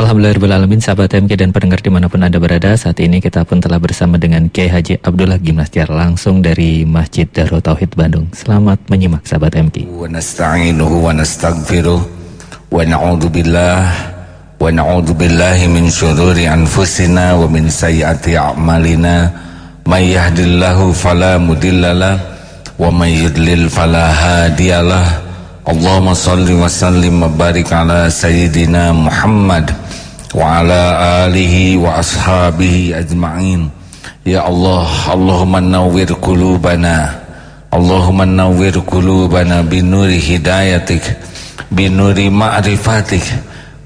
Alhamdulillahirrahmanirrahim sahabat MK dan pendengar di mana pun Anda berada Saat ini kita pun telah bersama dengan Kiai Haji Abdullah Gimnastiar Langsung dari Masjid Darut Tauhid Bandung. Selamat menyimak sahabat MK Wa nasta'inuhu wa nasta'gfiruh Wa na'udhu billah Wa na'udhu billahi min syururi anfusina Wa min sayyati a'malina. Man yahdillahu falamudillalah Wa man yudlil falahadiyalah Allahumma salli wa sallim wa barik ala Sayyidina Muhammad وعلى آله وأصحابه أجمعين يا الله اللهم نور قلوبنا اللهم نور قلوبنا بنور هدايتك بنور معرفتك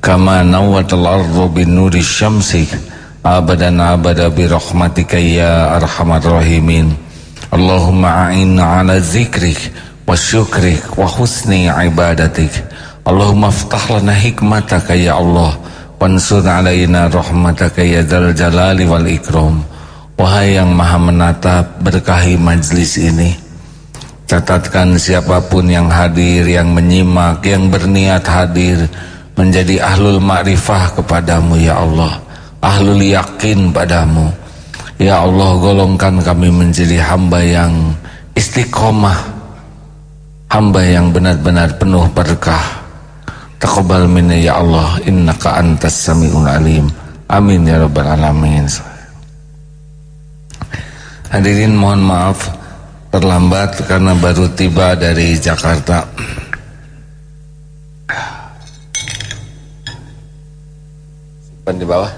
كما نورت الأرض بنور الشمس أبدا أبدا برحمتك يا أرحم الراحمين اللهم أعنا على ذكرك وشكرك وحسن عبادتك اللهم افتح لنا حكمتك يا الله Wansur alaina rahmataka ya dzal jalali wal ikram. Wahai yang maha menatap berkahi majlis ini. Catatkan siapa pun yang hadir, yang menyimak, yang berniat hadir menjadi ahlul ma'rifah kepadamu ya Allah. Ahlul yakin padamu. Ya Allah golongkan kami menjadi hamba yang istiqomah. Hamba yang benar-benar penuh berkah Taqabbal minna ya Allah innaka antas samiul alim. Amin ya rabbal alamin. Hadirin mohon maaf terlambat karena baru tiba dari Jakarta. Simpan di bawah.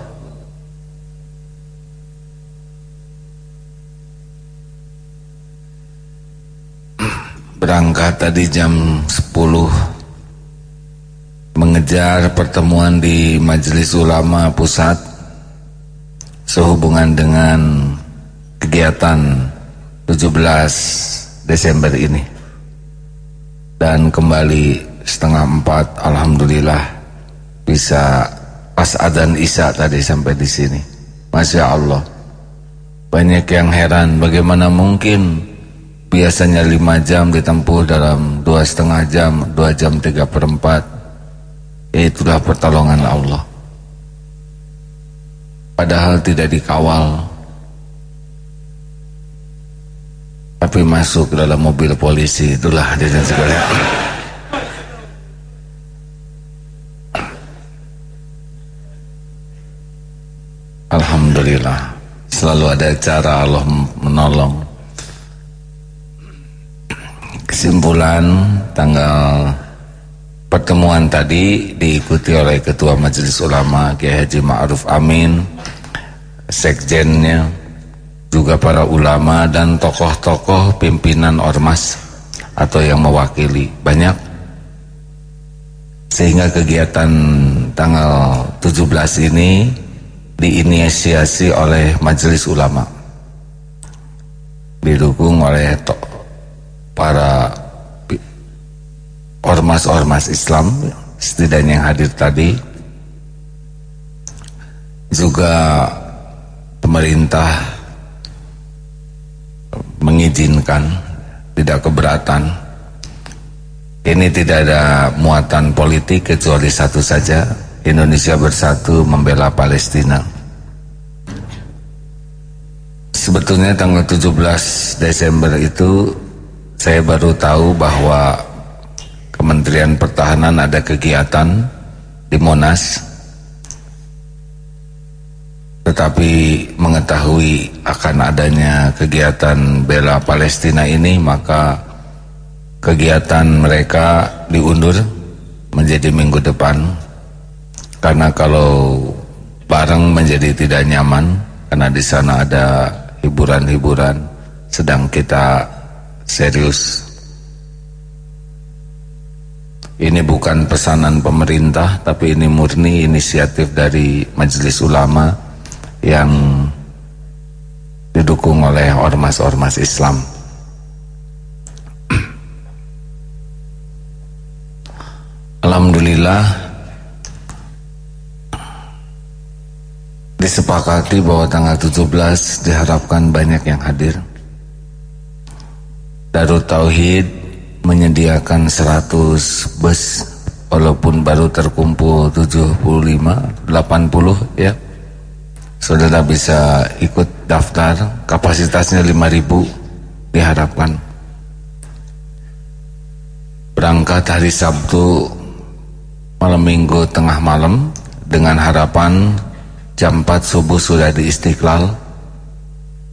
Berangkat tadi jam 10 mengejar pertemuan di Majelis Ulama Pusat sehubungan dengan kegiatan 17 Desember ini. Dan kembali setengah empat Alhamdulillah bisa pas adan isya tadi sampai di sini. Masya Allah. Banyak yang heran bagaimana mungkin biasanya lima jam ditempuh dalam dua setengah jam dua jam tiga perempat itulah pertolongan Allah. Padahal tidak dikawal. Tapi masuk dalam mobil polisi itulah hadirin sekalian Alhamdulillah selalu ada cara Allah menolong. Kesimpulan tanggal Pertemuan tadi diikuti oleh Ketua Majelis Ulama Kiai Haji Ma'ruf Amin, sekjennya, juga para ulama dan tokoh-tokoh pimpinan ormas atau yang mewakili. Banyak. Sehingga kegiatan tanggal 17 ini diinisiasi oleh Majelis Ulama. Didukung oleh para ormas-ormas Islam setidaknya yang hadir tadi. Juga pemerintah mengizinkan tidak keberatan. Ini tidak ada muatan politik kecuali satu saja Indonesia bersatu membela Palestina. Sebetulnya tanggal 17 Desember itu saya baru tahu bahwa Kementerian Pertahanan ada kegiatan di Monas tetapi mengetahui akan adanya kegiatan bela Palestina ini maka kegiatan mereka diundur menjadi minggu depan. Karena kalau bareng menjadi tidak nyaman karena di sana ada hiburan-hiburan sedang kita serius ini bukan pesanan pemerintah tapi ini murni inisiatif dari majelis ulama yang didukung oleh ormas-ormas Islam. Alhamdulillah disepakati bahwa tanggal 17 diharapkan banyak yang hadir. Darut Tauhid menyediakan 100 bus walaupun baru terkumpul 75 80 ya. Saudara bisa ikut daftar kapasitasnya 5000 diharapkan. Berangkat hari Sabtu malam minggu tengah malam dengan harapan jam 4 subuh sudah di Istiqlal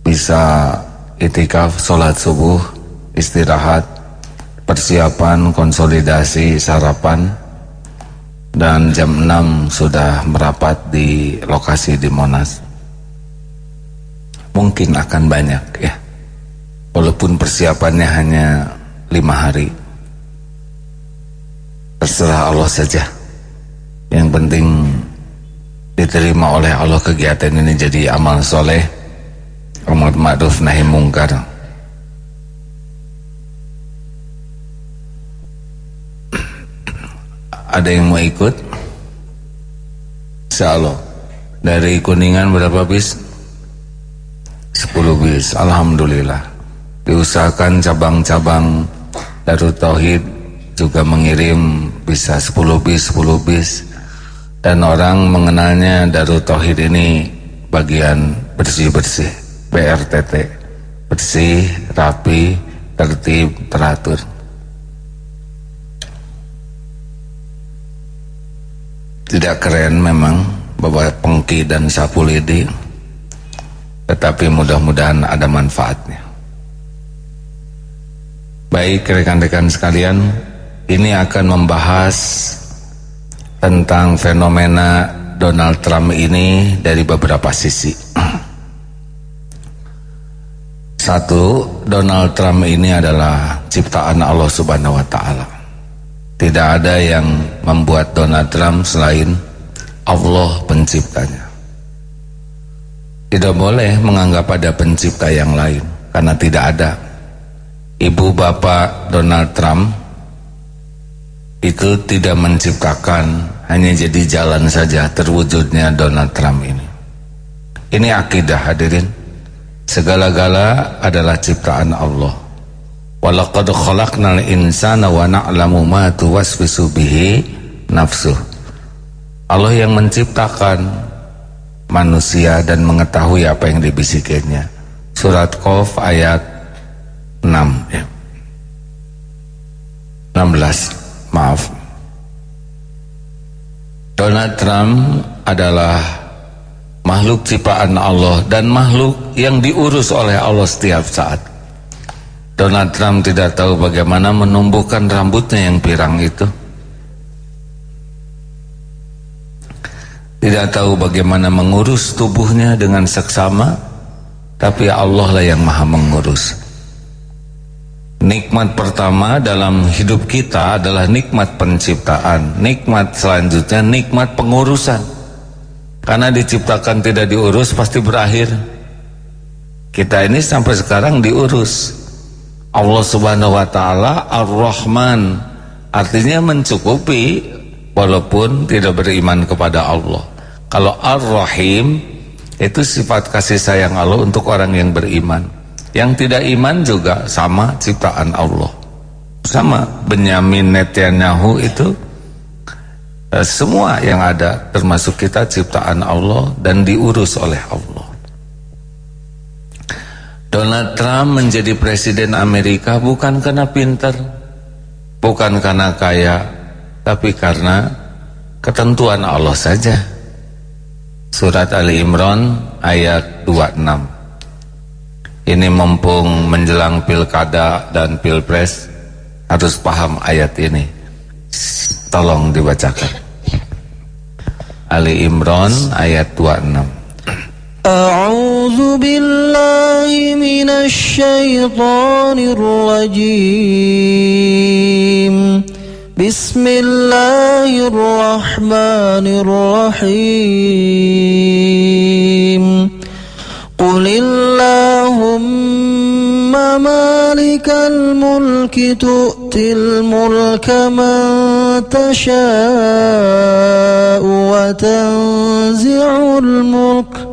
bisa itikaf sholat subuh istirahat persiapan konsolidasi sarapan. Dan jam 6 sudah merapat di lokasi di Monas. Mungkin akan banyak ya. Walaupun persiapannya hanya lima hari. Terserah Allah saja. Yang penting diterima oleh Allah kegiatan ini jadi amal soleh. Amal ma'ruf nahi mungkar Ada yang mau ikut? Insya Allah. Dari Kuningan berapa bis? 10 bis. Alhamdulillah. Diusahakan cabang-cabang Darut Tauhid Juga mengirim bisa 10 bis 10 bis. Dan orang mengenalnya Darut Tauhid ini Bagian bersih-bersih. PRTT Bersih, rapi, tertib, teratur Tidak keren memang Bapak Pengki dan Sapulidi. Tetapi mudah-mudahan ada manfaatnya. Baik rekan-rekan sekalian Ini akan membahas Tentang fenomena Donald Trump ini Dari beberapa sisi. Satu Donald Trump ini adalah Ciptaan Allah subhanahu wa ta'ala tidak ada yang membuat Donald Trump selain Allah penciptanya. Tidak boleh menganggap ada pencipta yang lain karena tidak ada. Ibu bapak Donald Trump itu tidak menciptakan hanya jadi jalan saja terwujudnya Donald Trump ini. Ini akidah hadirin. Segala-gala adalah ciptaan Allah. Walaqad khalaqnal insana wa na'lamu ma tuwaswisu bihi nafsuh. Allah yang menciptakan manusia dan mengetahui apa yang dibisikannya. Surat Qaf ayat 6 ya. 16 maaf. Donald Trump adalah makhluk ciptaan Allah dan makhluk yang diurus oleh Allah setiap saat. Donald Trump tidak tahu bagaimana menumbuhkan rambutnya yang pirang itu. Tidak tahu bagaimana mengurus tubuhnya dengan seksama, tapi Allah lah yang maha mengurus. Nikmat pertama dalam hidup kita adalah nikmat penciptaan. Nikmat selanjutnya nikmat pengurusan. Karena diciptakan tidak diurus pasti berakhir. Kita ini sampai sekarang diurus. Allah subhanahu wa ta'ala Ar-Rahman. Artinya mencukupi Walaupun tidak beriman kepada Allah. Kalau Ar-Rahim Itu sifat kasih sayang Allah Untuk orang yang beriman. Yang tidak iman juga sama ciptaan Allah. Sama Benyamin Netanyahu itu eh, Semua yang ada Termasuk kita ciptaan Allah Dan diurus oleh Allah Donald Trump menjadi presiden Amerika bukan karena pinter, bukan karena kaya, tapi karena ketentuan Allah saja. Surat Ali Imran ayat 26. Ini mumpung menjelang pilkada dan pilpres harus paham ayat ini. Tolong dibacakan. Ali Imran ayat 26. أعوذ بالله من الشيطان الرجيم. بسم الله الرحمن الرحيم. قل اللهم مالك الملك تؤتي الملك من تشاء وتنزع الملك.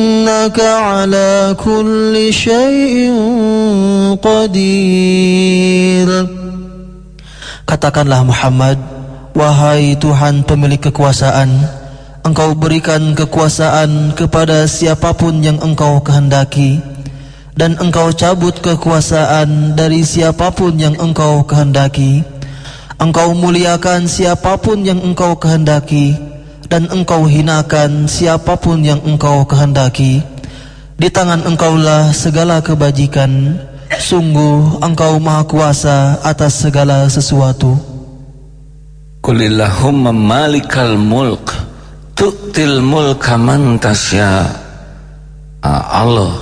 إنك على كل شيء قدير Katakanlah Muhammad Wahai Tuhan pemilik kekuasaan Engkau berikan kekuasaan kepada siapapun yang engkau kehendaki Dan engkau cabut kekuasaan dari siapapun yang engkau kehendaki Engkau muliakan siapapun yang engkau kehendaki Dan engkau hinakan siapapun yang engkau kehendaki Di tangan engkaulah segala kebajikan. Sungguh engkau maha kuasa atas segala sesuatu. Kulillahumma malikal mulk Tu'til mulka man tasya. Ah, Allah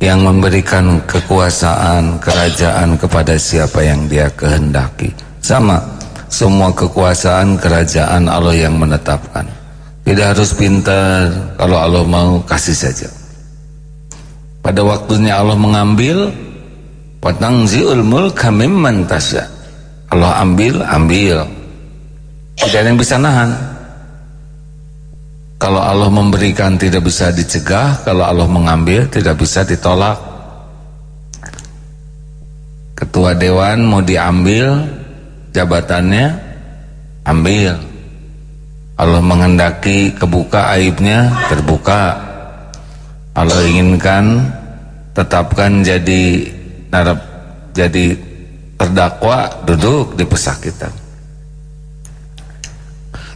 yang memberikan kekuasaan kerajaan kepada siapa yang dia kehendaki. Sama semua kekuasaan kerajaan Allah yang menetapkan. Tidak harus pintar kalau Allah mau kasih saja pada waktunya Allah mengambil Watangziul mulka mimman tasya. Allah ambil, ambil. Tidak ada yang bisa nahan. Kalau Allah memberikan tidak bisa dicegah, kalau Allah mengambil tidak bisa ditolak. Ketua dewan mau diambil jabatannya, ambil. Allah menghendaki kebuka aibnya, terbuka. Allah inginkan tetapkan jadi narap jadi terdakwa duduk di pesakitan.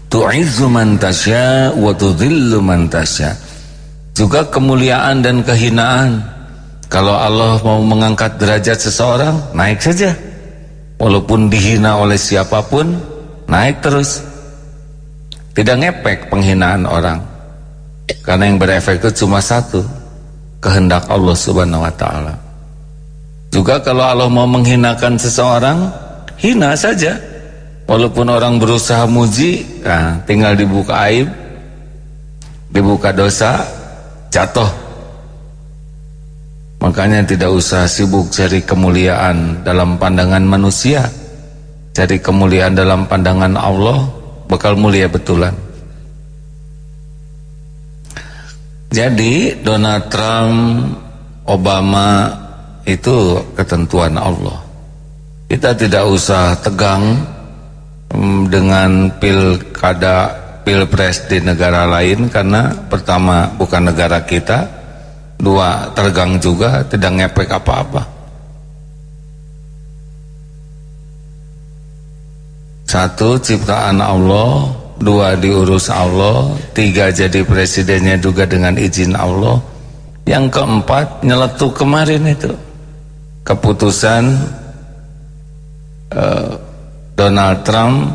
Tu'izzu man tasya wa tudhillu man tasya juga kemuliaan dan kehinaan. Kalau Allah mau mengangkat derajat seseorang naik saja. Walaupun dihina oleh siapa pun naik terus. Tidak ngepek penghinaan orang. Karena yang berefek itu cuma satu kehendak Allah subhanahu wa ta'ala. Juga kalau Allah mau menghinakan seseorang hina saja. Walaupun orang berusaha muji nah, tinggal dibuka aib dibuka dosa jatuh. Makanya tidak usah sibuk cari kemuliaan dalam pandangan manusia. Cari kemuliaan dalam pandangan Allah bakal mulia betulan Jadi Donald Trump, Obama itu ketentuan Allah. Kita tidak usah tegang mm, dengan pilkada pilpres di negara lain karena pertama bukan negara kita, dua tergang juga tidak ngepek apa-apa. Satu ciptaan Allah dua diurus Allah, tiga jadi presidennya juga dengan izin Allah, yang keempat nyeletuk kemarin itu keputusan uh, Donald Trump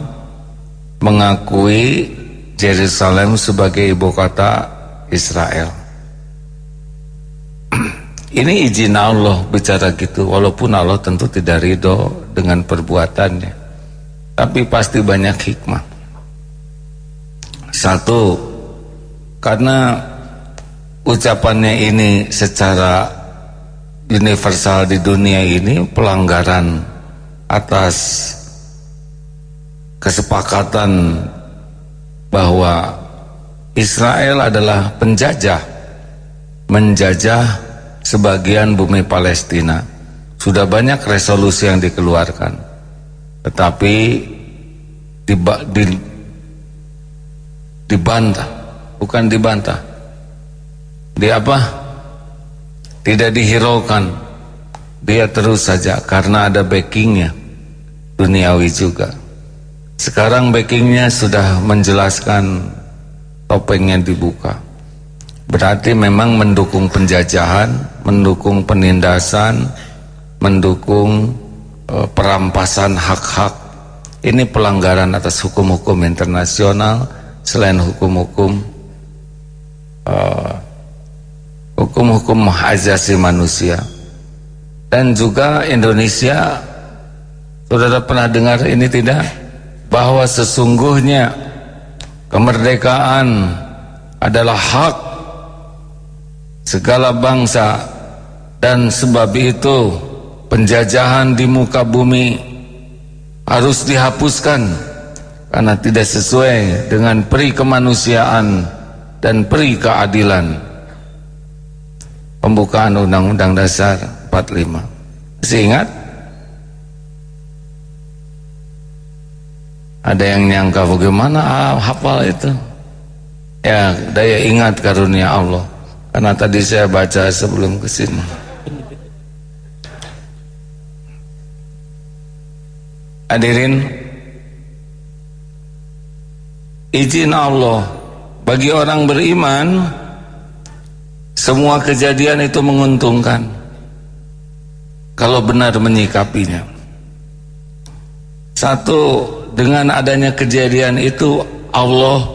mengakui Jerusalem sebagai ibu kota Israel. Ini izin Allah bicara gitu, walaupun Allah tentu tidak ridho dengan perbuatannya, tapi pasti banyak hikmah. Satu, karena ucapannya ini secara universal di dunia ini pelanggaran atas kesepakatan bahwa Israel adalah penjajah menjajah sebagian bumi Palestina. Sudah banyak resolusi yang dikeluarkan. Tetapi di, di dibantah. Bukan dibantah. Di apa? Tidak dihiraukan. Dia terus saja karena ada backingnya. Duniawi juga. Sekarang backingnya sudah menjelaskan topengnya dibuka. Berarti memang mendukung penjajahan mendukung penindasan mendukung uh, perampasan hak-hak. Ini pelanggaran atas hukum-hukum internasional selain hukum-hukum uh, hukum-hukum asasi manusia. Dan juga Indonesia saudara pernah dengar ini tidak? Bahwa sesungguhnya kemerdekaan adalah hak segala bangsa. Dan sebab itu penjajahan di muka bumi harus dihapuskan karena tidak sesuai dengan peri kemanusiaan dan peri keadilan. Pembukaan Undang-Undang Dasar 45 masih ingat? ada yang nyangka bagaimana ah, hafal itu? Ya daya ingat karunia Allah. Karena tadi saya baca sebelum ke sini hadirin izin Allah. Bagi orang beriman semua kejadian itu menguntungkan. Kalau benar menyikapinya. Satu dengan adanya kejadian itu Allah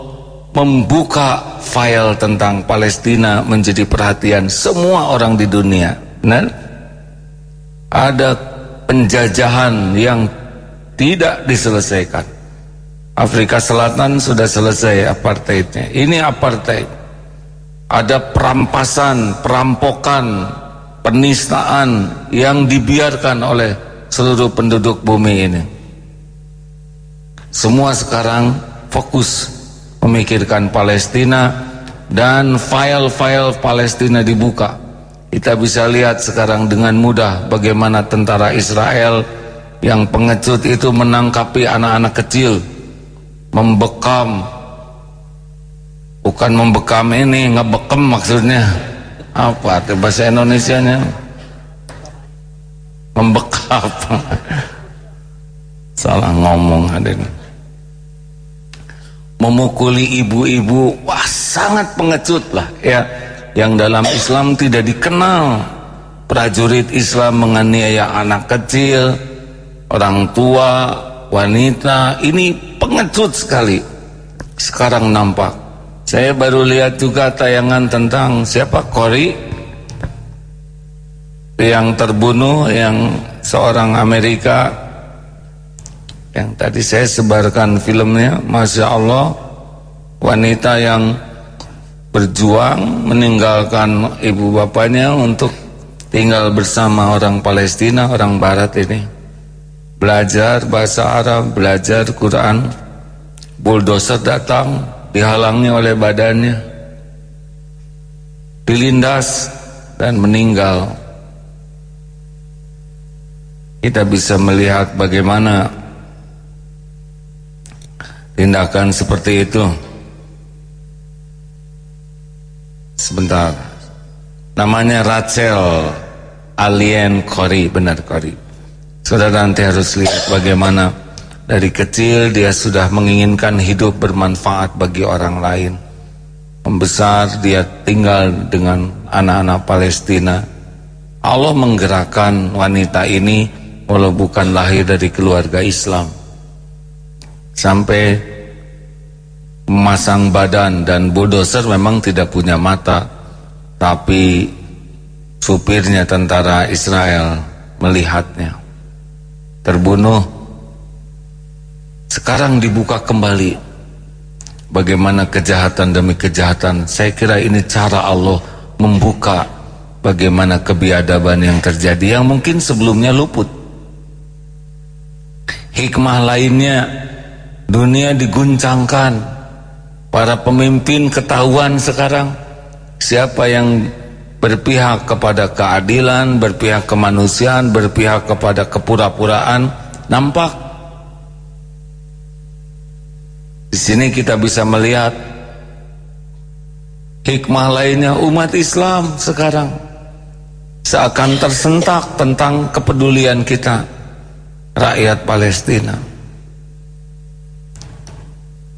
membuka file tentang Palestina menjadi perhatian semua orang di dunia. Benar? Ada penjajahan yang tidak diselesaikan Afrika Selatan sudah selesai apartheidnya. Ini apartheid. Ada perampasan perampokan penistaan yang dibiarkan oleh seluruh penduduk bumi ini. Semua sekarang fokus memikirkan Palestina dan file-file Palestina dibuka. Kita bisa lihat sekarang dengan mudah bagaimana tentara Israel yang pengecut itu menangkapi anak-anak kecil membekam. Bukan membekam ini ngebekem maksudnya. Apa itu bahasa Indonesia nya membekap. Salah ngomong hadirin memukuli ibu-ibu wah sangat pengecut lah ya. Yang dalam Islam tidak dikenal. Prajurit Islam menganiaya anak kecil orang tua wanita ini pengecut sekali. Sekarang nampak. Saya baru lihat juga tayangan tentang siapa? Kori yang terbunuh yang seorang Amerika. Yang tadi saya sebarkan filmnya Masya Allah. Wanita yang berjuang meninggalkan ibu bapaknya untuk tinggal bersama orang Palestina orang Barat ini belajar bahasa Arab belajar Quran. Bulldozer datang dihalangi oleh badannya. Dilindas dan meninggal. Kita bisa melihat bagaimana tindakan seperti itu. Sebentar. Namanya Rachel Alien Kori benar Kori saudara nanti harus lihat bagaimana dari kecil dia sudah menginginkan hidup bermanfaat bagi orang lain. Membesar dia tinggal dengan anak-anak Palestina. Allah menggerakkan wanita ini walau bukan lahir dari keluarga Islam. Sampai memasang badan dan bulldozer memang tidak punya mata tapi supirnya tentara Israel melihatnya terbunuh. Sekarang dibuka kembali. Bagaimana kejahatan demi kejahatan. Saya kira ini cara Allah membuka bagaimana kebiadaban yang terjadi. Yang mungkin sebelumnya luput. Hikmah lainnya Dunia diguncangkan. Para pemimpin ketahuan sekarang. Siapa yang berpihak kepada keadilan Berpihak kemanusiaan Berpihak kepada kepura-puraan Nampak? Di sini kita bisa melihat Hikmah lainnya umat Islam sekarang. Seakan tersentak tentang kepedulian kita Rakyat Palestina.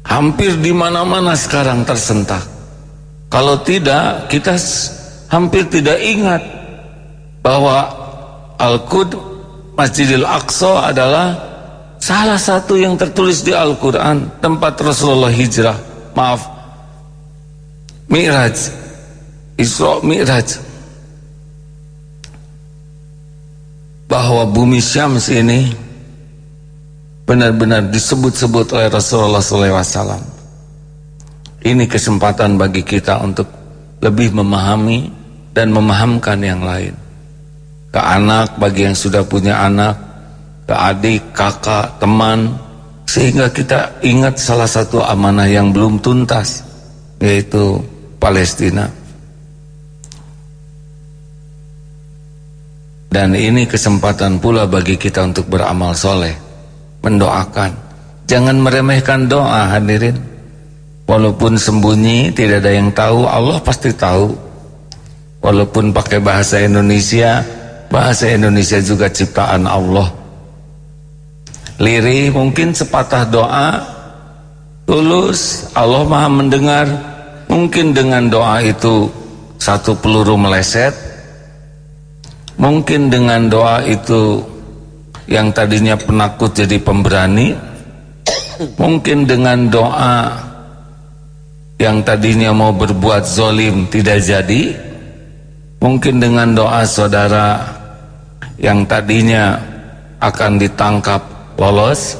Hampir di mana-mana sekarang tersentak. Kalau tidak, kita hampir tidak ingat bahwa Al-Qud Masjidil Aqsa adalah salah satu yang tertulis di Al-Quran tempat Rasulullah hijrah. Maaf, Mi'raj, Isra Mi'raj. Bahwa bumi Syams ini benar-benar disebut-sebut oleh Rasulullah SAW Ini kesempatan bagi kita untuk lebih memahami dan memahamkan yang lain. Ke anak bagi yang sudah punya anak, ke adik, kakak, teman, sehingga kita ingat salah satu amanah yang belum tuntas, yaitu Palestina. Dan ini kesempatan pula bagi kita untuk beramal soleh Mendoakan Jangan meremehkan doa hadirin Walaupun sembunyi tidak ada yang tahu Allah pasti tahu. Walaupun pakai bahasa Indonesia Bahasa Indonesia juga ciptaan Allah. Lirih mungkin sepatah doa Tulus Allah maha mendengar. Mungkin dengan doa itu Satu peluru meleset. Mungkin dengan doa itu yang tadinya penakut jadi pemberani. Mungkin dengan doa yang tadinya mau berbuat zolim tidak jadi. Mungkin dengan doa saudara yang tadinya akan ditangkap lolos.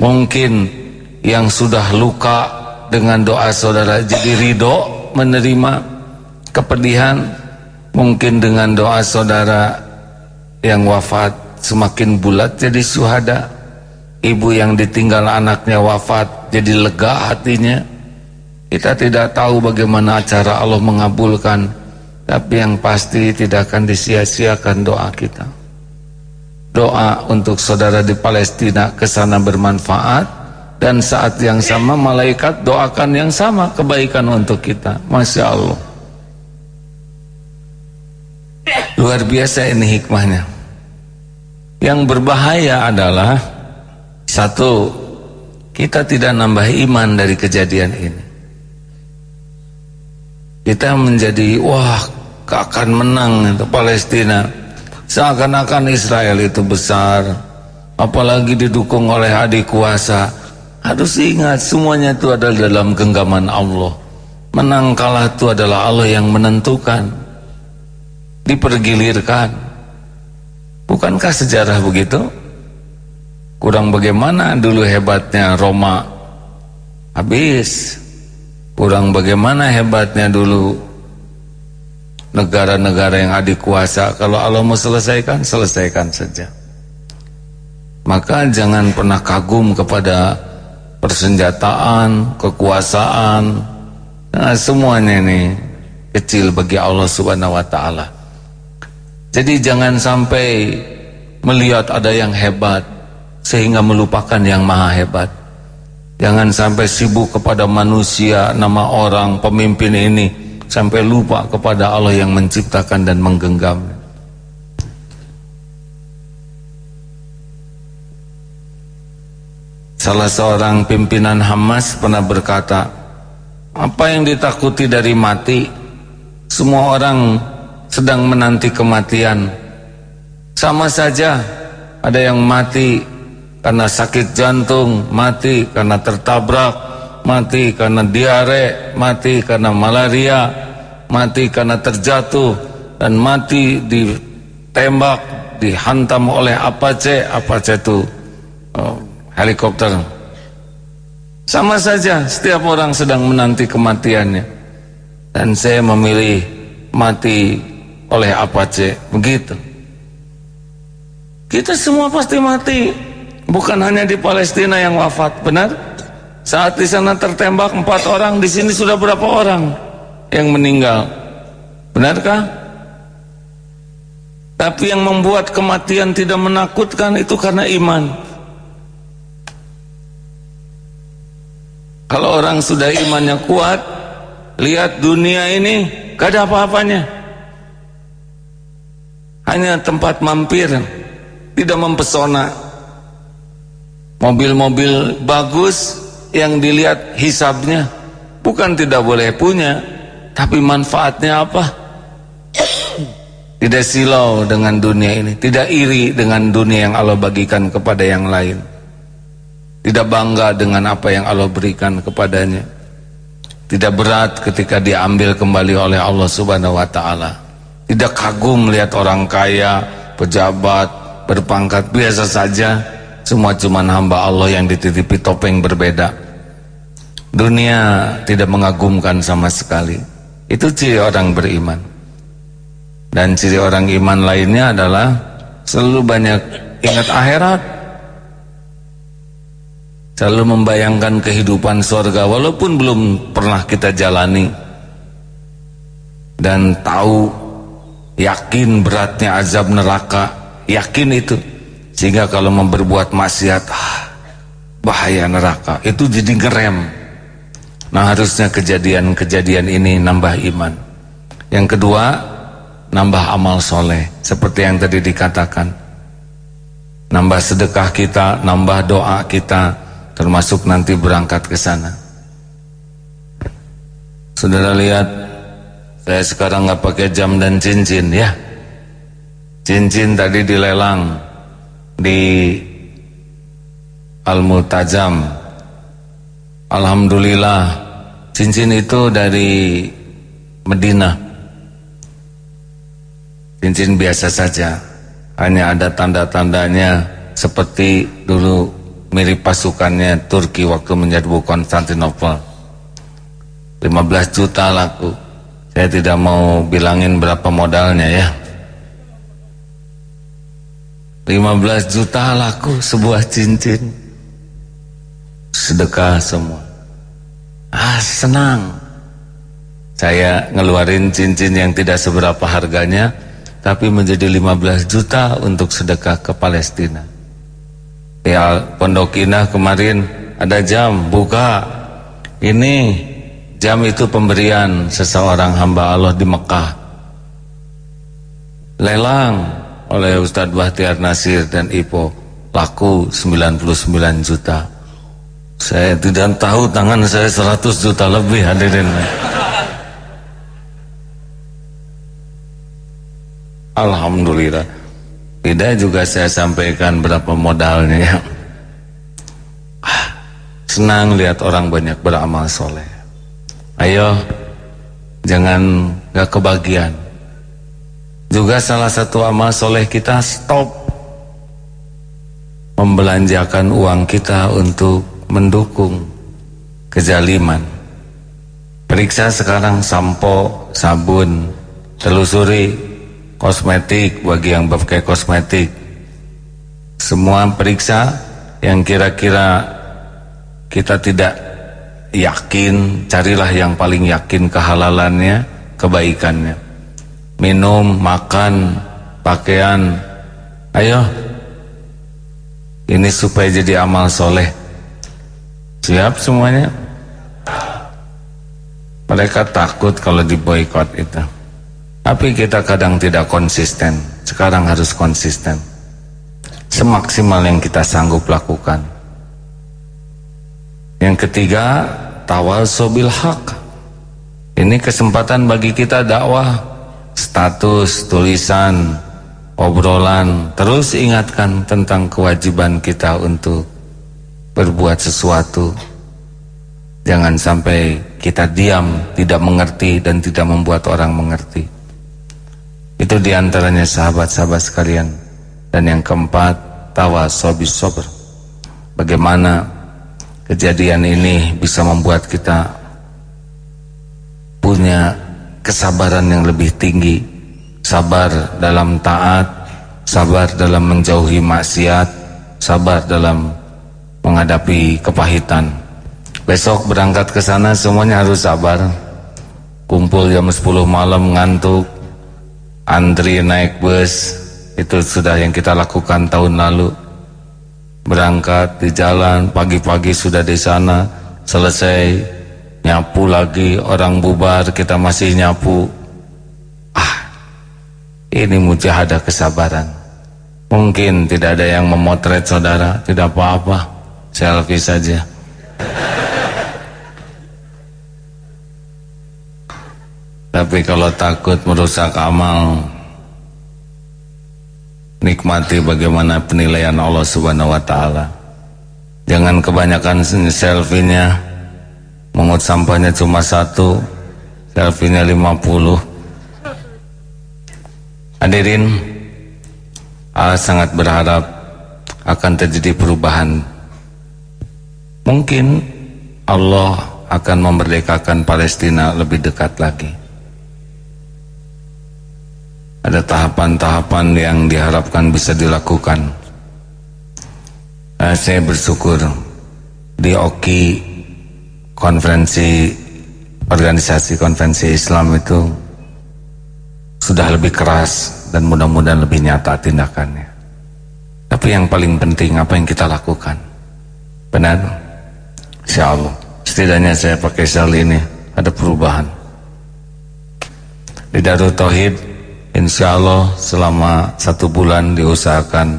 Mungkin yang sudah luka dengan doa saudara jadi ridho menerima kepedihan Mungkin dengan doa saudara yang wafat semakin bulat jadi suhada. Ibu yang ditinggal anaknya wafat jadi lega hatinya. Kita tidak tahu bagaimana cara Allah mengabulkan. Tapi yang pasti tidak akan disia-siakan doa kita. Doa untuk saudara di Palestina ke sana bermanfaat dan saat yang sama malaikat doakan yang sama kebaikan untuk kita. Masya Allah. Luar biasa ini hikmahnya. Yang berbahaya adalah satu, kita tidak nambah iman dari kejadian ini. Kita menjadi wah akan menang itu Palestina. Seakan-akan Israel itu besar, apalagi didukung oleh adik kuasa. Harus ingat semuanya itu adalah dalam genggaman Allah. Menang kalah itu adalah Allah yang menentukan dipergilirkan. Bukankah sejarah begitu? Kurang bagaimana dulu hebatnya Roma habis. Kurang bagaimana hebatnya dulu negara-negara yang adik kuasa. Kalau Allah mau selesaikan, selesaikan saja. Maka jangan pernah kagum kepada persenjataan, kekuasaan, nah, semuanya ini kecil bagi Allah Subhanahu wa taala. Jadi jangan sampai melihat ada yang hebat sehingga melupakan yang maha hebat. Jangan sampai sibuk kepada manusia, nama orang, pemimpin ini sampai lupa kepada Allah yang menciptakan dan menggenggam. Salah seorang pimpinan Hamas pernah berkata, apa yang ditakuti dari mati? Semua orang sedang menanti kematian sama saja ada yang mati karena sakit jantung mati karena tertabrak mati karena diare mati karena malaria mati karena terjatuh dan mati ditembak dihantam oleh Apache. Apache itu oh, helikopter. Sama saja setiap orang sedang menanti kematiannya. Dan saya memilih mati oleh apa cek begitu. Kita semua pasti mati bukan hanya di Palestina yang wafat benar? Saat di sana tertembak empat orang di sini sudah berapa orang yang meninggal? Benarkah? Tapi yang membuat kematian tidak menakutkan itu karena iman. Kalau orang sudah imannya kuat lihat dunia ini gak ada apa-apanya. Hanya tempat mampir tidak mempesona mobil-mobil bagus yang dilihat hisabnya bukan tidak boleh punya tapi manfaatnya apa? Tidak silau dengan dunia ini tidak iri dengan dunia yang Allah bagikan kepada yang lain. Tidak bangga dengan apa yang Allah berikan kepadanya. Tidak berat ketika diambil kembali oleh Allah subhanahu wa ta'ala. Tidak kagum melihat orang kaya, pejabat, berpangkat biasa saja. Semua cuma hamba Allah yang dititipi topeng berbeda. Dunia tidak mengagumkan sama sekali. Itu ciri orang beriman. Dan ciri orang iman lainnya adalah selalu banyak ingat akhirat. Selalu membayangkan kehidupan surga walaupun belum pernah kita jalani. Dan tahu yakin beratnya azab neraka, yakin itu. Sehingga kalau memperbuat maksiat, ah, bahaya neraka. Itu jadi ngerem. Nah harusnya kejadian-kejadian ini nambah iman. Yang kedua, nambah amal soleh. Seperti yang tadi dikatakan. Nambah sedekah kita, nambah doa kita, termasuk nanti berangkat ke sana. Saudara lihat, saya sekarang nggak pakai jam dan cincin ya. Cincin tadi dilelang di Al-Multajam. Alhamdulillah cincin itu dari Medina. Cincin biasa saja hanya ada tanda-tandanya seperti dulu mirip pasukannya Turki waktu menyerbu Konstantinopel. 15 juta laku. Saya tidak mau bilangin berapa modalnya ya 15 juta laku sebuah cincin. Sedekah semua. Ah senang. Saya ngeluarin cincin yang tidak seberapa harganya tapi menjadi 15 juta untuk sedekah ke Palestina. Ya Pondokina kemarin ada jam buka. Ini jam itu pemberian seseorang hamba Allah di Mekah. Lelang oleh Ustadz Bahtiar Nasir dan Ipo laku 99 juta saya tidak tahu tangan saya 100 juta lebih hadirin. Alhamdulillah. Tidak juga saya sampaikan berapa modalnya. Ah, senang lihat orang banyak beramal soleh. Ayo, jangan gak kebagian. Juga salah satu amal soleh kita stop membelanjakan uang kita untuk mendukung kezaliman. Periksa sekarang sampo, sabun, telusuri kosmetik bagi yang pakai kosmetik. Semua periksa yang kira-kira kita tidak yakin, carilah yang paling yakin kehalalannya, kebaikannya. Minum, makan, pakaian, ayo. Ini supaya jadi amal soleh. Siap semuanya? Mereka takut kalau diboykot itu. Tapi kita kadang tidak konsisten. Sekarang harus konsisten. Semaksimal yang kita sanggup lakukan. Yang ketiga, sobil hak. Ini kesempatan bagi kita dakwah, status, tulisan, obrolan. Terus ingatkan tentang kewajiban kita untuk berbuat sesuatu. Jangan sampai kita diam, tidak mengerti dan tidak membuat orang mengerti. Itu di antaranya sahabat-sahabat sekalian. Dan yang keempat, tawa sobis sober. Bagaimana kejadian ini bisa membuat kita Punya kesabaran yang lebih tinggi Sabar dalam taat Sabar dalam menjauhi maksiat Sabar dalam menghadapi kepahitan. Besok berangkat ke sana semuanya harus sabar. Kumpul jam 10 malam ngantuk, antri naik bus, itu sudah yang kita lakukan tahun lalu. Berangkat di jalan, pagi-pagi sudah di sana, selesai nyapu lagi, orang bubar, kita masih nyapu. Ah, ini mujahadah kesabaran. Mungkin tidak ada yang memotret saudara, tidak apa-apa selfie saja tapi kalau takut merusak amal nikmati bagaimana penilaian Allah subhanahu wa ta'ala jangan kebanyakan selfie-nya mengut sampahnya cuma satu selfie-nya 50 hadirin Allah sangat berharap akan terjadi perubahan Mungkin Allah akan memerdekakan Palestina lebih dekat lagi. Ada tahapan-tahapan yang diharapkan bisa dilakukan. Nah, saya bersyukur di OKI konferensi organisasi konferensi Islam itu sudah lebih keras dan mudah-mudahan lebih nyata tindakannya. Tapi yang paling penting apa yang kita lakukan? Benar? Insya Allah. Setidaknya saya pakai sel ini ada perubahan. Di Darul Tauhid, insya Allah selama satu bulan diusahakan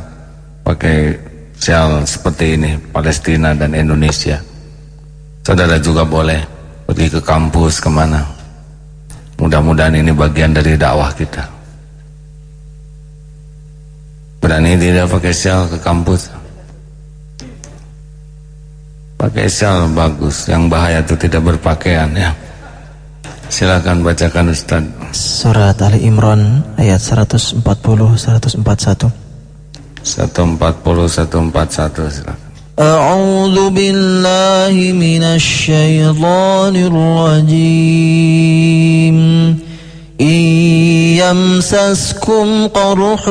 pakai sel seperti ini, Palestina dan Indonesia. Saudara juga boleh pergi ke kampus ke mana. Mudah-mudahan ini bagian dari dakwah kita. Berani tidak pakai sel ke kampus? Pakai sel bagus, yang bahaya itu tidak berpakaian ya. Silakan bacakan Ustaz. Surat Ali Imran ayat 140 141. 140 141 silakan. أعوذ بالله من الشيطان الرجيم. إن يمسسكم قرح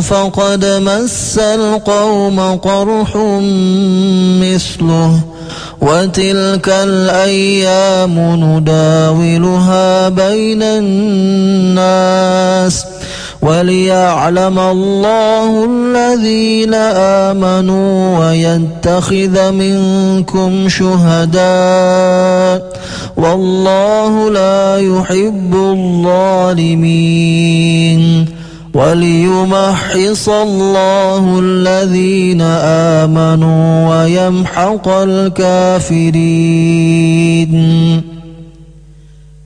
فقد مس القوم قرح مثله وتلك الأيام نداولها بين الناس. وليعلم الله الذين آمنوا ويتخذ منكم شهداء والله لا يحب الظالمين وليمحص الله الذين آمنوا ويمحق الكافرين.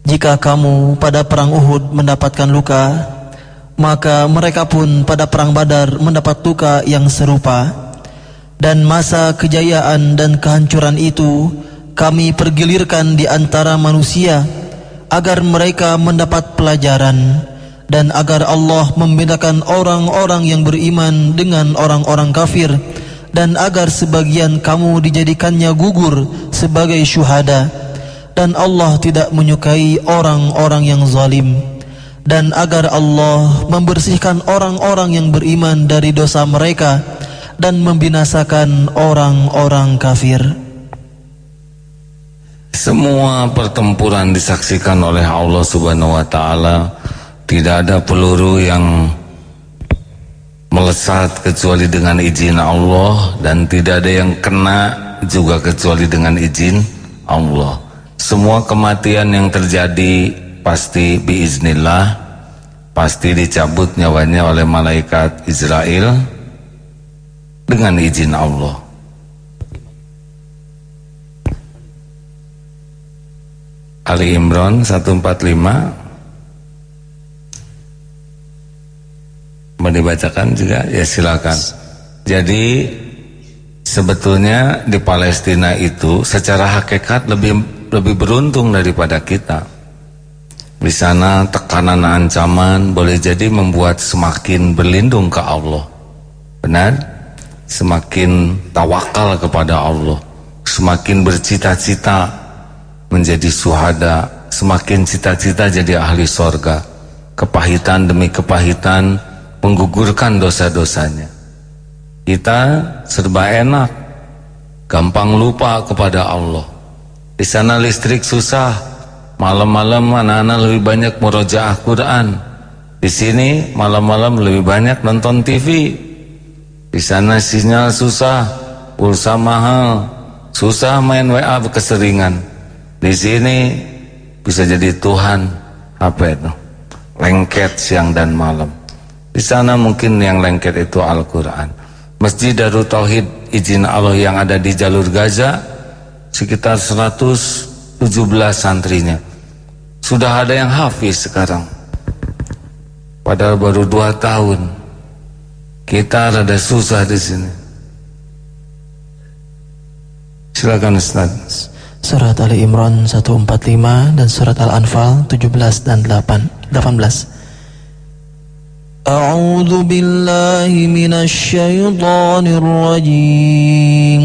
Jika kamu pada perang Uhud mendapatkan luka, maka mereka pun pada perang Badar mendapat luka yang serupa. Dan masa kejayaan dan kehancuran itu kami pergilirkan di antara manusia agar mereka mendapat pelajaran dan agar Allah membedakan orang-orang yang beriman dengan orang-orang kafir dan agar sebagian kamu dijadikannya gugur sebagai syuhada dan Allah tidak menyukai orang-orang yang zalim dan agar Allah membersihkan orang-orang yang beriman dari dosa mereka dan membinasakan orang-orang kafir. Semua pertempuran disaksikan oleh Allah Subhanahu wa taala. Tidak ada peluru yang melesat kecuali dengan izin Allah dan tidak ada yang kena juga kecuali dengan izin Allah. Semua kematian yang terjadi pasti biiznillah pasti dicabut nyawanya oleh malaikat Israel dengan izin Allah. Ali Imran 145 Mau dibacakan juga? Ya silakan Jadi sebetulnya di Palestina itu secara hakikat lebih lebih beruntung daripada kita Di sana tekanan ancaman boleh jadi membuat semakin berlindung ke Allah. Benar? Semakin tawakal kepada Allah. Semakin bercita-cita menjadi suhada. Semakin cita-cita jadi ahli sorga. Kepahitan demi kepahitan menggugurkan dosa-dosanya. Kita serba enak. Gampang lupa kepada Allah. Di sana listrik susah malam-malam anak-anak lebih banyak murojaah Quran di sini malam-malam lebih banyak nonton TV di sana sinyal susah pulsa mahal susah main WA keseringan di sini bisa jadi Tuhan apa itu? Lengket siang dan malam. Di sana mungkin yang lengket itu Al-Qur'an. Masjid Darut Tauhid izin Allah yang ada di jalur Gaza sekitar 117 santrinya. Sudah ada yang hafiz sekarang. Padahal baru dua tahun. Kita rada susah di sini. Silakan Ustaz. Surat Ali Imran 145 dan surat Al-Anfal 17 dan 8 18 A'udzu billahi minasy syaithanir rajim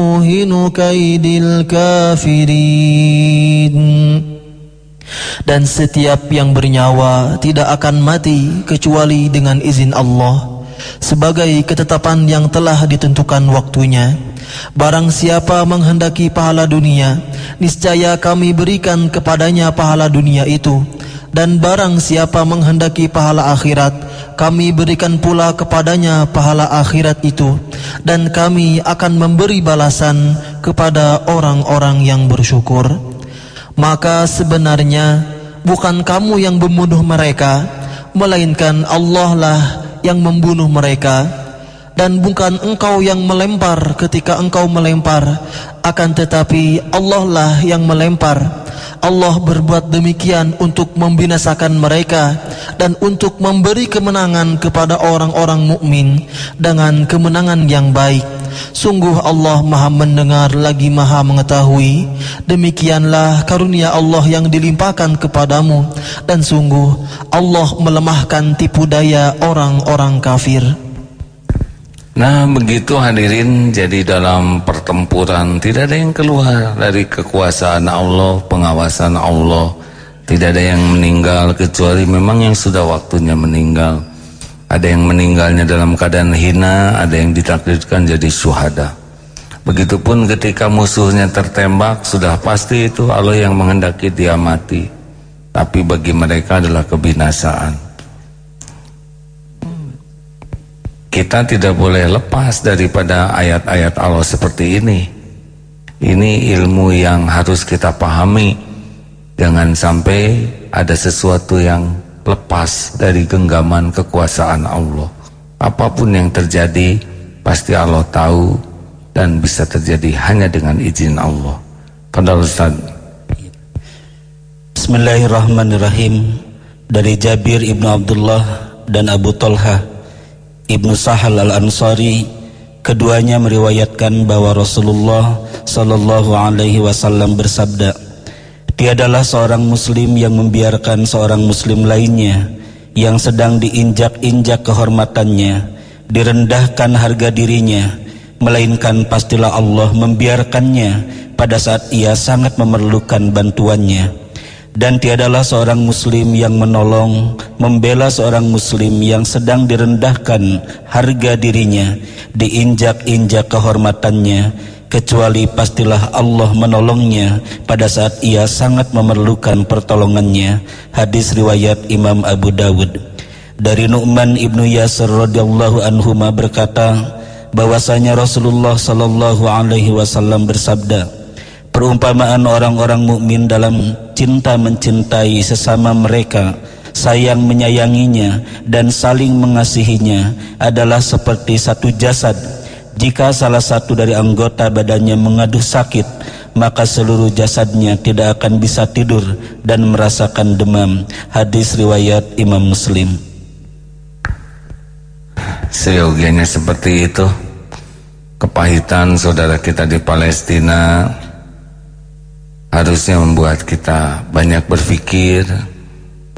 موهن كيد الكافرين dan setiap yang bernyawa tidak akan mati kecuali dengan izin Allah Sebagai ketetapan yang telah ditentukan waktunya. Barang siapa menghendaki pahala dunia niscaya kami berikan kepadanya pahala dunia itu. Dan barang siapa menghendaki pahala akhirat kami berikan pula kepadanya pahala akhirat itu. Dan kami akan memberi balasan kepada orang-orang yang bersyukur. Maka sebenarnya bukan kamu yang membunuh mereka melainkan Allah lah yang membunuh mereka dan bukan engkau yang melempar ketika engkau melempar akan tetapi Allah lah yang melempar Allah berbuat demikian untuk membinasakan mereka dan untuk memberi kemenangan kepada orang-orang mukmin dengan kemenangan yang baik. Sungguh Allah Maha mendengar lagi Maha mengetahui. Demikianlah karunia Allah yang dilimpahkan kepadamu dan sungguh Allah melemahkan tipu daya orang-orang kafir. Nah begitu hadirin jadi dalam pertempuran tidak ada yang keluar dari kekuasaan Allah, pengawasan Allah. Tidak ada yang meninggal kecuali memang yang sudah waktunya meninggal. Ada yang meninggalnya dalam keadaan hina, ada yang ditakdirkan jadi syuhada. Begitupun ketika musuhnya tertembak, sudah pasti itu Allah yang menghendaki dia mati. Tapi bagi mereka adalah kebinasaan. Kita tidak boleh lepas daripada ayat-ayat Allah seperti ini. Ini ilmu yang harus kita pahami. Jangan sampai ada sesuatu yang lepas dari genggaman kekuasaan Allah. Apa pun yang terjadi, pasti Allah tahu dan bisa terjadi hanya dengan izin Allah. Pada Ustaz. Bismillahirrahmanirrahim. Dari Jabir ibnu Abdullah dan Abu Talha Ibnu Sahal Al-Ansari keduanya meriwayatkan bahwa Rasulullah sallallahu alaihi wasallam bersabda Tiadalah seorang muslim yang membiarkan seorang muslim lainnya yang sedang diinjak-injak kehormatannya direndahkan harga dirinya melainkan pastilah Allah membiarkannya pada saat ia sangat memerlukan bantuannya dan tiadalah seorang muslim yang menolong membela seorang muslim yang sedang direndahkan harga dirinya diinjak-injak kehormatannya kecuali pastilah Allah menolongnya pada saat ia sangat memerlukan pertolongannya. Hadis riwayat Imam Abu Dawud. Dari Nu'man ibnu Yasir radhiyallahu anhu berkata bahwasanya Rasulullah sallallahu alaihi wasallam bersabda Perumpamaan orang-orang mukmin dalam cinta mencintai sesama mereka, sayang menyayanginya dan saling mengasihinya adalah seperti satu jasad. Jika salah satu dari anggota badannya mengaduh sakit, maka seluruh jasadnya tidak akan bisa tidur dan merasakan demam. Hadis riwayat Imam Muslim. Seyogianya seperti itu. Kepahitan saudara kita di Palestina harusnya membuat kita banyak berpikir,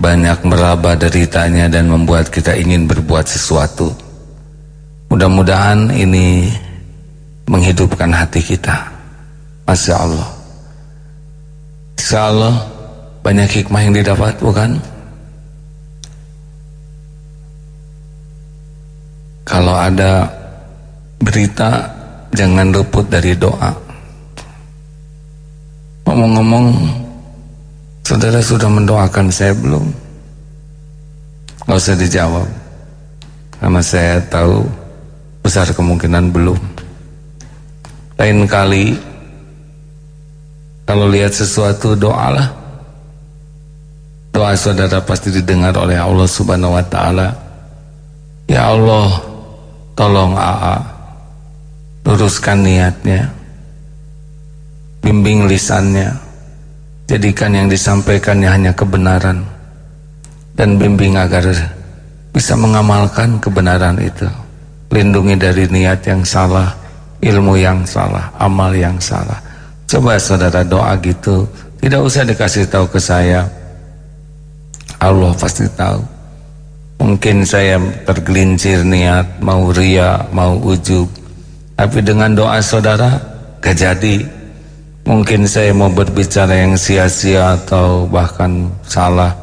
banyak meraba deritanya dan membuat kita ingin berbuat sesuatu. Mudah-mudahan ini menghidupkan hati kita. Masya Allah. Insya Allah banyak hikmah yang didapat bukan? Kalau ada berita jangan luput dari doa. Ngomong-ngomong, saudara sudah mendoakan saya belum? Gak usah dijawab. Karena saya tahu besar kemungkinan belum. Lain kali, kalau lihat sesuatu doalah. Doa saudara pasti didengar oleh Allah subhanahu wa ta'ala. Ya Allah, tolong AA, luruskan niatnya bimbing lisannya. Jadikan yang disampaikannya hanya kebenaran. Dan bimbing agar bisa mengamalkan kebenaran itu. Lindungi dari niat yang salah ilmu yang salah amal yang salah. Coba saudara doa gitu. Tidak usah dikasih tahu ke saya. Allah pasti tahu. Mungkin saya tergelincir niat mau ria mau ujub tapi dengan doa saudara gak Mungkin saya mau berbicara yang sia-sia atau bahkan salah.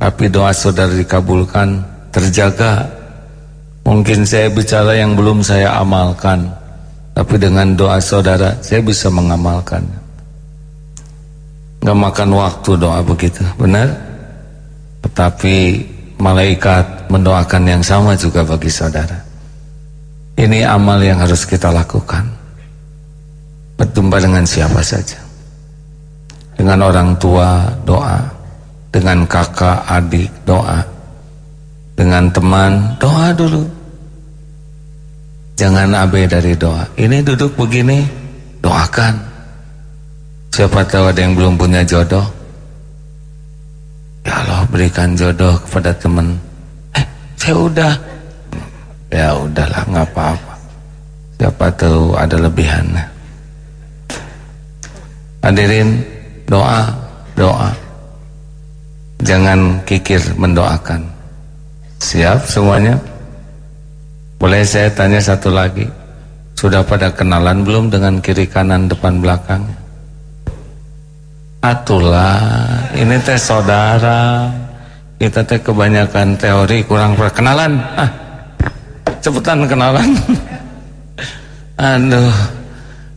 Tapi doa saudara dikabulkan Terjaga. Mungkin saya bicara yang belum saya amalkan Tapi dengan doa saudara Saya bisa mengamalkan. Gak makan waktu doa begitu Benar? Tetapi malaikat mendoakan yang sama juga bagi saudara. Ini amal yang harus kita lakukan berjumpa dengan siapa saja. Dengan orang tua doa. Dengan kakak adik doa. Dengan teman doa dulu. Jangan abai dari doa. Ini duduk begini doakan. Siapa tahu ada yang belum punya jodoh? Ya Allah berikan jodoh kepada teman. Eh saya udah. Ya udahlah nggak apa-apa. Siapa tahu ada lebihannya Hadirin doa, doa. Jangan kikir mendoakan. Siap semuanya? Boleh saya tanya satu lagi? Sudah pada kenalan belum dengan kiri kanan depan belakang? Atulah, ini teh saudara. Kita teh kebanyakan teori kurang perkenalan. Ah, cepetan kenalan. Aduh.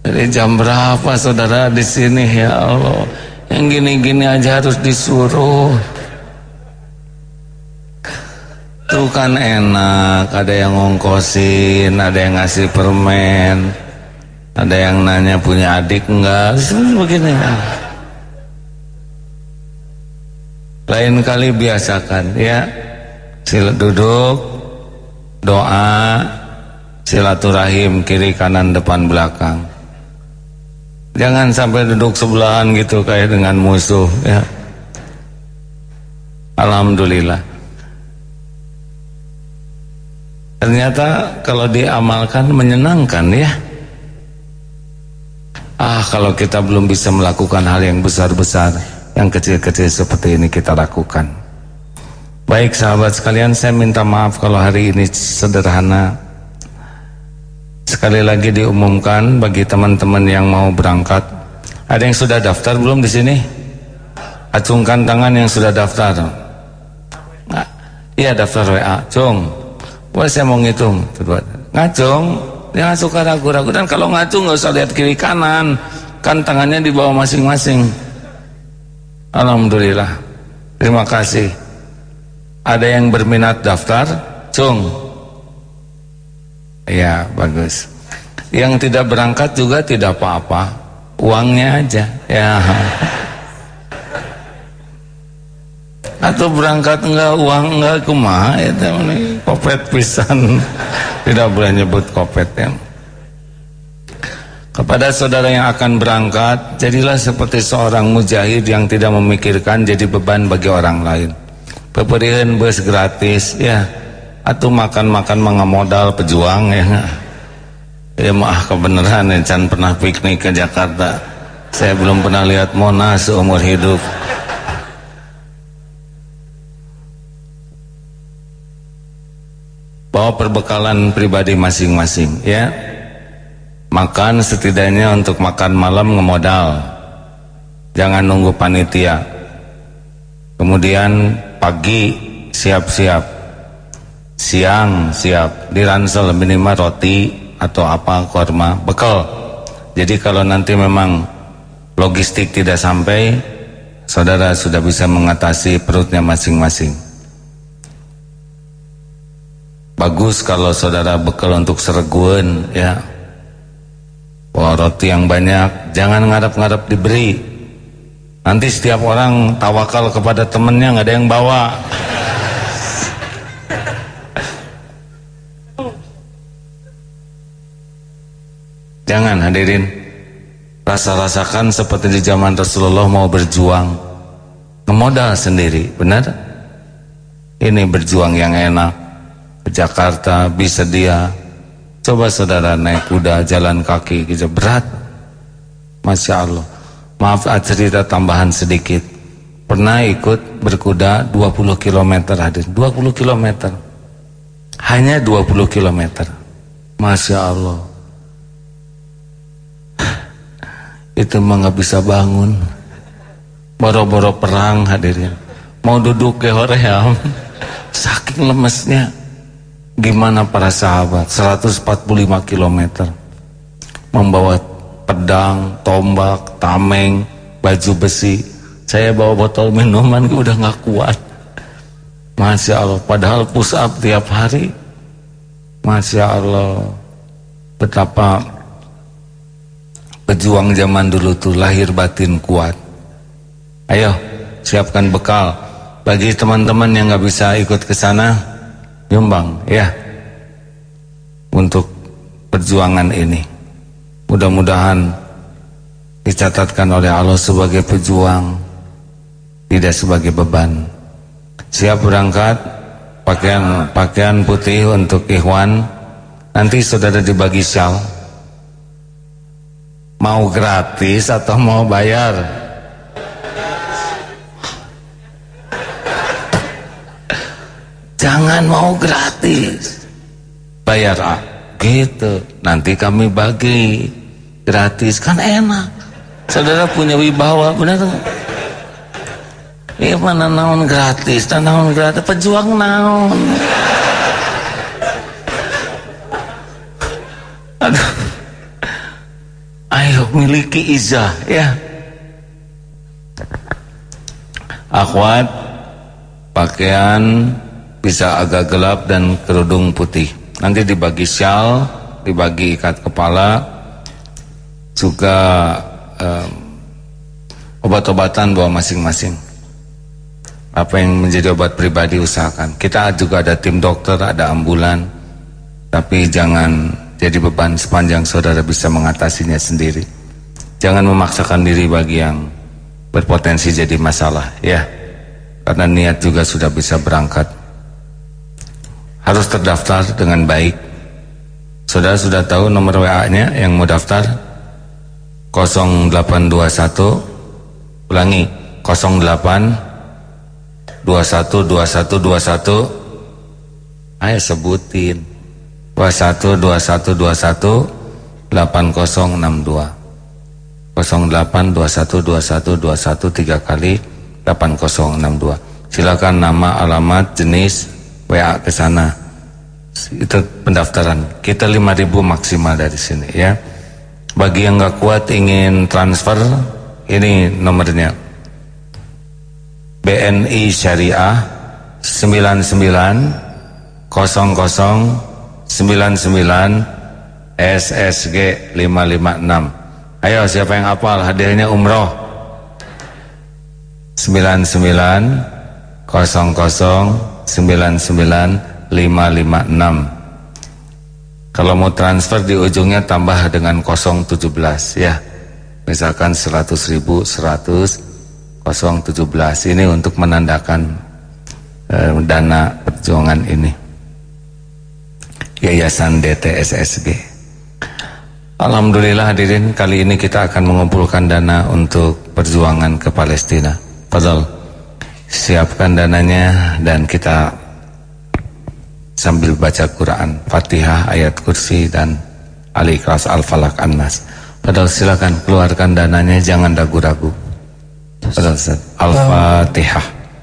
Jadi jam berapa saudara di sini ya Allah? Yang gini-gini aja harus disuruh. Tuh kan enak, ada yang ngongkosin, ada yang ngasih permen, ada yang nanya punya adik enggak, begini. Lain kali biasakan ya. Sila duduk, doa, silaturahim kiri kanan depan belakang. Jangan sampai duduk sebelahan gitu kayak dengan musuh ya. Alhamdulillah. Ternyata kalau diamalkan menyenangkan ya. Ah kalau kita belum bisa melakukan hal yang besar-besar, yang kecil-kecil seperti ini kita lakukan. Baik sahabat sekalian, saya minta maaf kalau hari ini sederhana Sekali lagi diumumkan bagi teman-teman yang mau berangkat. Ada yang sudah daftar belum di sini? Acungkan tangan yang sudah daftar. Nah, iya daftar WA. Cung, boleh saya mau ngitung. Ngacung, jangan suka ragu-ragu. Dan kalau ngacung nggak usah lihat kiri kanan. Kan tangannya di bawah masing-masing. Alhamdulillah. Terima kasih. Ada yang berminat daftar? Cung, Ya bagus. Yang tidak berangkat juga tidak apa-apa. Uangnya aja Ya. Atau berangkat enggak uang enggak kumaha itu ini kopet pisan. Tidak boleh nyebut kopet ya. Kepada saudara yang akan berangkat Jadilah seperti seorang mujahid Yang tidak memikirkan jadi beban bagi orang lain. Peperihan bus gratis Ya atau makan-makan mengamodal pejuang ya. Ya maaf kebenaran ya. Chan pernah piknik ke Jakarta. Saya belum pernah lihat Monas seumur hidup. Bawa perbekalan pribadi masing-masing ya. Makan setidaknya untuk makan malam ngemodal jangan nunggu panitia. Kemudian pagi siap-siap siang siap di ransel minimal roti atau apa korma bekal jadi kalau nanti memang logistik tidak sampai, saudara sudah bisa mengatasi perutnya masing-masing. Bagus kalau saudara bekal untuk serguan ya. Wah roti yang banyak, jangan ngarep-ngarep diberi. Nanti setiap orang tawakal kepada temennya nggak ada yang bawa. Jangan hadirin. Rasa-rasakan seperti di zaman Rasulullah mau berjuang Ngemodal sendiri, benar? Ini berjuang yang enak. Ke Jakarta, bisa dia. Coba saudara naik kuda, jalan kaki gitu. Berat. Masya Allah. Maaf cerita tambahan sedikit. Pernah ikut berkuda 20 km hadir 20 km Hanya 20 km Masya Allah itu mah nggak bisa bangun. Boro-boro perang hadirin mau duduk ke hoream saking lemesnya. Gimana para sahabat? 145 km membawa pedang, tombak, tameng, baju besi. Saya bawa botol minuman udah nggak kuat. Masya Allah padahal push up tiap hari. Masya Allah betapa Pejuang zaman dulu tuh lahir batin kuat. Ayo, siapkan bekal. Bagi teman-teman yang nggak bisa ikut ke sana, nyumbang ya. Untuk perjuangan ini. Mudah-mudahan dicatatkan oleh Allah sebagai pejuang, tidak sebagai beban. Siap berangkat, pakaian pakaian putih untuk ikhwan. Nanti saudara dibagi syal Mau gratis atau mau bayar? Jangan mau gratis. Bayar ah. Gitu. Nanti kami bagi gratis kan enak. Saudara punya wibawa benar Ini mana naon gratis, naon gratis, pejuang naon. Aduh ayo miliki izah ya. Akhwat pakaian bisa agak gelap dan kerudung putih. Nanti dibagi syal dibagi ikat kepala juga um, obat-obatan bawa masing-masing. Apa yang menjadi obat pribadi usahakan. Kita juga ada tim dokter ada ambulan tapi jangan jadi beban sepanjang saudara bisa mengatasinya sendiri. Jangan memaksakan diri bagi yang berpotensi jadi masalah, ya. Karena niat juga sudah bisa berangkat. Harus terdaftar dengan baik. Saudara sudah tahu nomor WA-nya yang mau daftar? 0821 ulangi 08 21 21 21 ayo sebutin 21 21 21 8062 08 21 21 21 tiga kali 8062 silakan nama alamat jenis WA ke sana. Itu pendaftaran. Kita 5000 maksimal dari sini ya. Bagi yang nggak kuat ingin transfer ini nomornya. BNI Syariah 99 00 99 SSG 556 Ayo siapa yang hafal hadiahnya umroh? 99 00 99 556 Kalau mau transfer di ujungnya tambah dengan 017 ya. Misalkan 100 ribu 100 017 Ini untuk menandakan eh, dana perjuangan ini Yayasan DTSSG. Alhamdulillah hadirin kali ini kita akan mengumpulkan dana untuk perjuangan ke Palestina. Padahal siapkan dananya dan kita sambil baca Quran, Fatihah, ayat kursi dan Al-Ikhlas, Al-Falak, An-Nas. Padahal silakan keluarkan dananya jangan ragu-ragu. Padahal Al-Fatihah.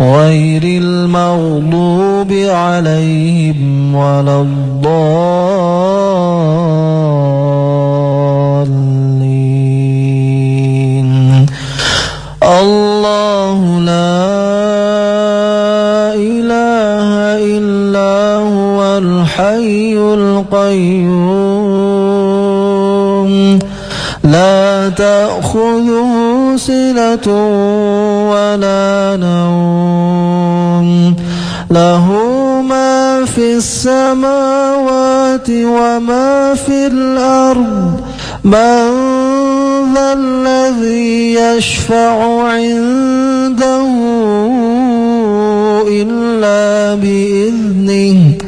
غير المغضوب عليهم ولا الضالين. الله لا إله إلا هو الحي القيوم. لا تأخذه سنة ولا نوم. له ما في السماوات وما في الأرض. من ذا الذي يشفع عنده إلا بإذنه.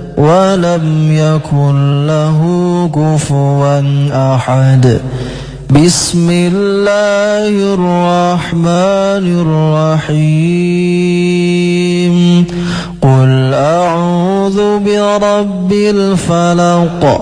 ولم يكن له كفوا أحد. بسم الله الرحمن الرحيم. قل أعوذ برب الفلق.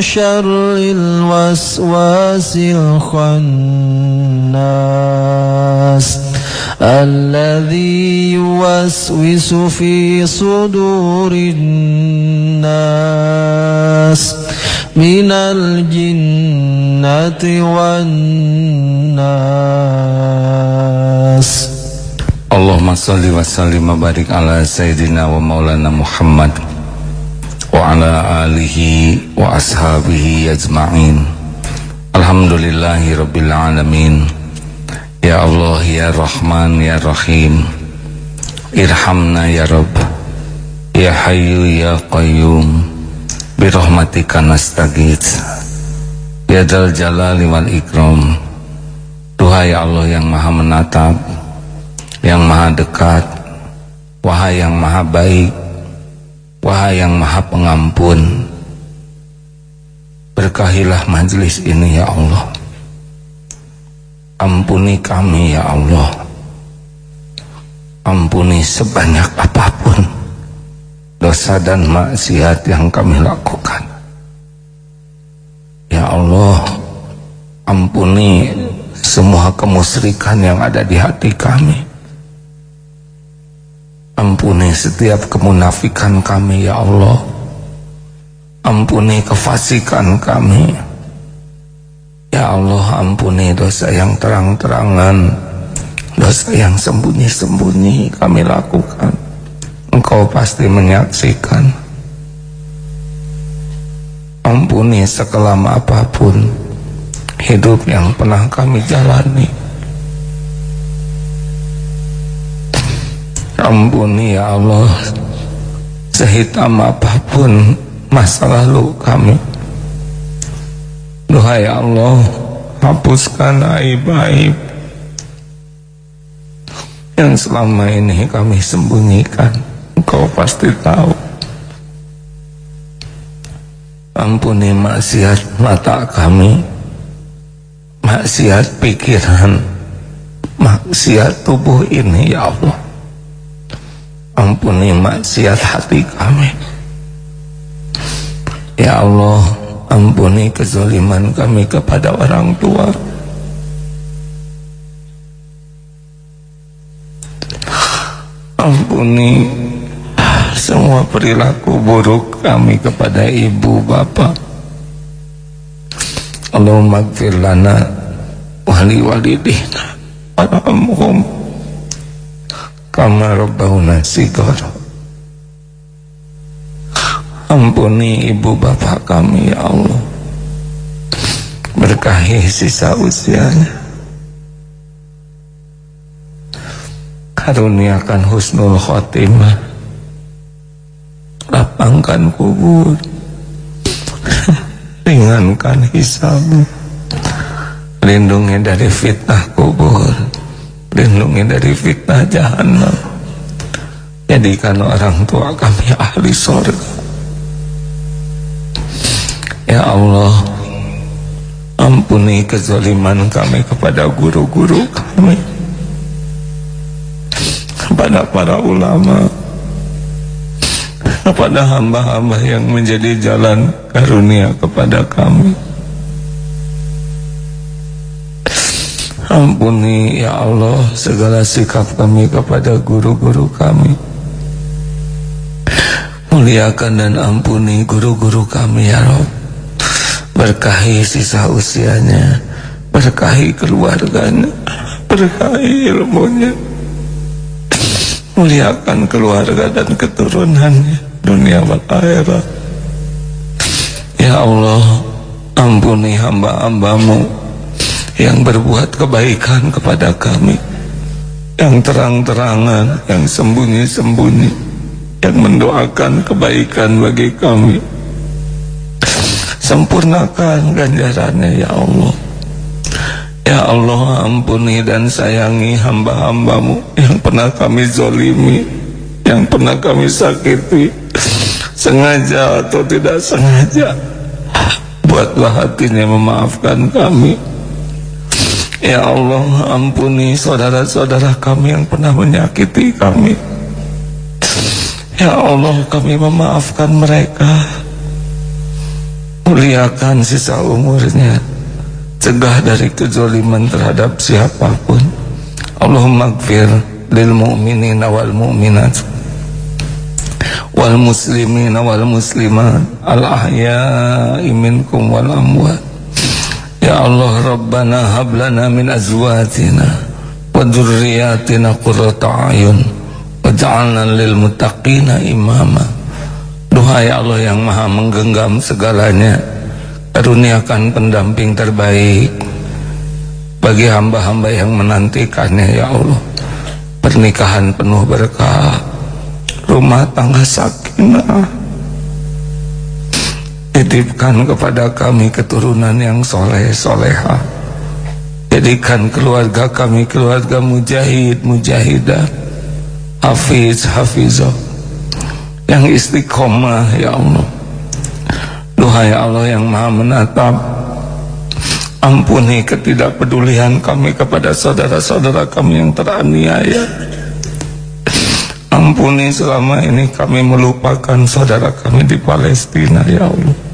شر الوسواس الخناس الذي يوسوس في صدور الناس من الجنة والناس. اللهم صل وسلم وبارك على سيدنا ومولانا محمد wa ala alihi wa ashabihi ajma'in. Alhamdulillahi rabbil alamin. Ya Allah ya Rahman ya Rahim. Irhamna ya Rabb. Ya Hayyu ya Qayyum. Birahmatika nastagid Ya Dal Jalali wal Ikram. Duhai Allah yang maha menatap yang maha dekat. Wahai yang maha baik Wahai yang maha pengampun Berkahilah majlis ini ya Allah. Ampuni kami ya Allah. Ampuni sebanyak apa pun Dosa dan maksiat yang kami lakukan. Ya Allah Ampuni semua kemusyrikan yang ada di hati kami Ampuni setiap kemunafikan kami ya Allah. Ampuni kefasikan kami. Ya Allah ampuni dosa yang terang-terangan. Dosa yang sembunyi-sembunyi kami lakukan. Engkau pasti menyaksikan. Ampuni sekelam apa pun Hidup yang pernah kami jalani Ampuni ya Allah. Sehitam apa pun masa lalu kami. Duhai Allah Hapuskan aib-aib Yang selama ini kami sembunyikan. Engkau pasti tahu. Ampuni maksiat mata kami Maksiat pikiran Maksiat tubuh ini ya Allah Ampuni maksiat hati kami. Ya Allah Ampuni kezaliman kami kepada orang tua. Ampuni semua perilaku buruk kami kepada ibu bapak. Allahumma gfir lana wali walidina Alhamdulillah kama rabbahuna sigar ampuni ibu bapak kami ya Allah. Berkahi sisa usianya. Karuniakan husnul khotimah. Lapangkan kubur. Ringankan hisab lindungi dari fitnah kubur lindungi dari fitnah jahanam jadikan orang tua kami ahli surga ya Allah ampuni kezaliman kami kepada guru-guru kami. Kepada para ulama. Kepada hamba-hamba yang menjadi jalan karunia kepada kami Ampuni ya Allah segala sikap kami kepada guru-guru kami. Muliakan dan ampuni guru-guru kami ya Rob. Berkahi sisa usianya. Berkahi keluarganya. Berkahi ilmunya. Muliakan keluarga dan keturunannya Dunia dan akhirat. Ya Allah Ampuni hamba-hambamu yang berbuat kebaikan kepada kami yang terang-terangan yang sembunyi-sembunyi yang mendoakan kebaikan bagi kami. Sempurnakan ganjarannya ya Allah. Ya Allah ampuni dan sayangi hamba-hambamu yang pernah kami zolimi yang pernah kami sakiti. Sengaja atau tidak sengaja buatlah hatinya memaafkan kami Ya Allah ampuni saudara-saudara kami yang pernah menyakiti kami. Ya Allah kami memaafkan mereka. Muliakan sisa umurnya. Cegah dari kezoliman terhadap siapa pun. Allahumma gfir lil mu'minin wal mu'minat. Wal muslimin wal muslimat. Al ahya'i minkum wal amwat Ya Allah Rabbana hablana min azwatina wa dhurriyyatina qurrata ayun waj'alna lil muttaqina imama. Doa ya Allah yang Maha menggenggam segalanya, karuniakan pendamping terbaik bagi hamba-hamba yang menantikannya ya Allah. Pernikahan penuh berkah, rumah tangga sakinah Titipkan kepada kami keturunan yang soleh soleha. Jadikan keluarga kami keluarga mujahid mujahidah Hafiz hafizah Yang istiqomah ya Allah. Duhai Allah yang maha menatap. Ampuni ketidakpedulian kami kepada saudara-saudara kami yang teraniaya. Ampuni selama ini kami melupakan saudara kami di Palestina ya Allah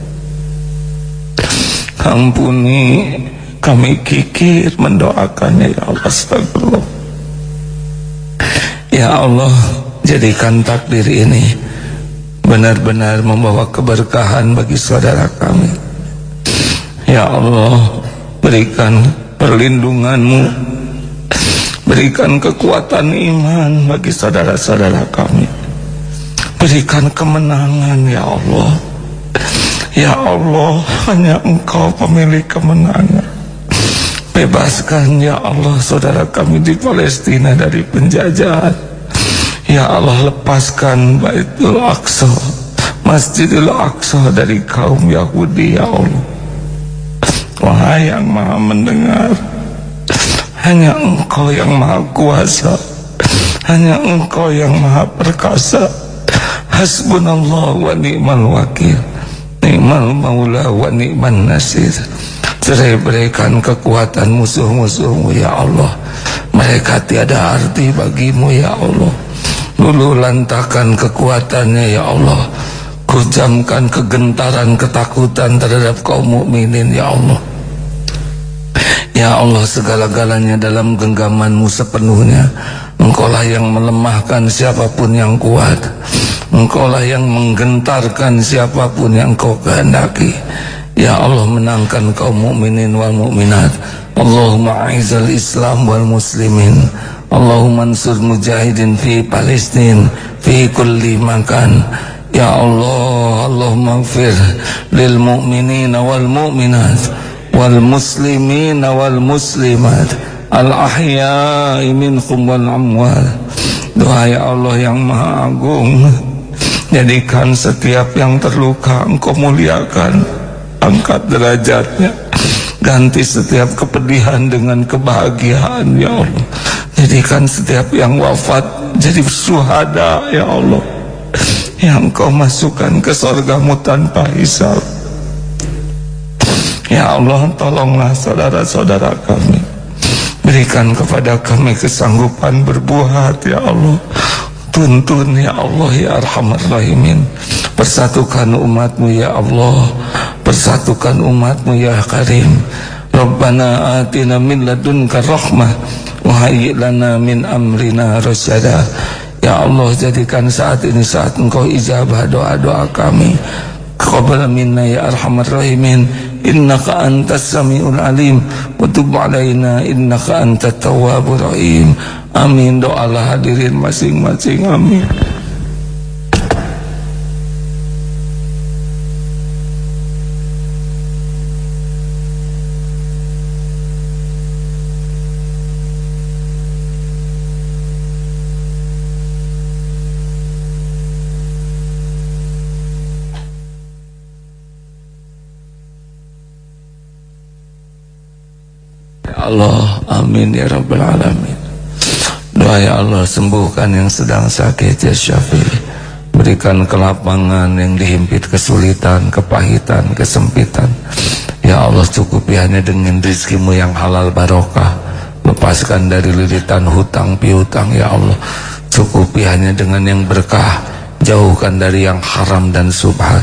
Ampuni. Kami kikir mendoakannya ya Allah astagfirullah. Ya Allah jadikan takdir ini benar-benar membawa keberkahan bagi saudara kami. Ya Allah berikan perlindunganmu. Berikan kekuatan iman bagi saudara-saudara kami. Berikan kemenangan ya Allah Ya Allah hanya engkau pemilik kemenangan. Bebaskan ya Allah saudara kami di Palestina dari penjajahan. Ya Allah lepaskan Baitul Aqsa Masjidil Aqsa dari kaum Yahudi ya Allah. Wahai yang maha mendengar Hanya engkau yang maha kuasa. Hanya engkau yang maha perkasa. Hasbunallah wa ni'mal wakil Ni'mal maula wa ni'man nasir. Cerai berikan kekuatan musuh-musuhmu ya Allah. Mereka tiada arti bagimu ya Allah. Lulu lantakan kekuatannya ya Allah. Kujamkan kegentaran ketakutan terhadap kaum mukminin ya Allah. Ya Allah segala-galanya dalam genggamanmu sepenuhnya. Engkaulah yang melemahkan siapa pun yang kuat Engkaulah yang menggentarkan siapa pun yang kau kehendaki Ya Allah menangkan kaum mukminin wal mukminat. Allahumma aizal Islam wal muslimin. Allahumma ansur mujahidin fi Palestin fi kulli makan. Ya Allah, Allahumma gfir lil mu'minin wal mu'minat wal muslimin wal muslimat al ahya'i minhum wal amwal. Doa ya Allah yang maha agung Jadikan setiap yang terluka engkau muliakan. Angkat derajatnya. Ganti setiap kepedihan dengan kebahagiaan ya Allah. Jadikan setiap yang wafat jadi suhada ya Allah. Yang kau masukkan ke surgamu tanpa hisab. Ya Allah tolonglah saudara-saudara kami. Berikan kepada kami kesanggupan berbuat ya Allah tuntun ya Allah ya Arhamar Rahimin. Persatukan umatmu ya Allah. Persatukan umatmu ya Karim. Rabbana atina min ladunka rahmah wa lana min amrina rasyada ya Allah jadikan saat ini saat engkau ijabah doa-doa kami qabala minna ya arhamar rahimin innaka antas samiul alim wa tub alaina innaka antat tawwabur rahim Amin doalah hadirin masing-masing Amin Allah Amin ya Rabbal Alamin. Doa ya Allah sembuhkan yang sedang sakit ya Syafi'i Berikan kelapangan yang dihimpit kesulitan, kepahitan, kesempitan. Ya Allah cukupi hanya dengan rizkimu yang halal barokah. Lepaskan dari liritan hutang piutang ya Allah. Cukupi hanya dengan yang berkah. Jauhkan dari yang haram dan subhat.